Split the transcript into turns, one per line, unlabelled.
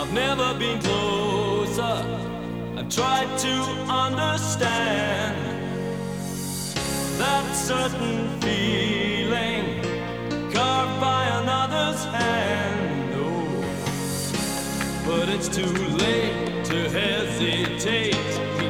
I've never been closer. I've tried to understand that certain feeling carved by another's hand. Oh, but it's too late to hesitate.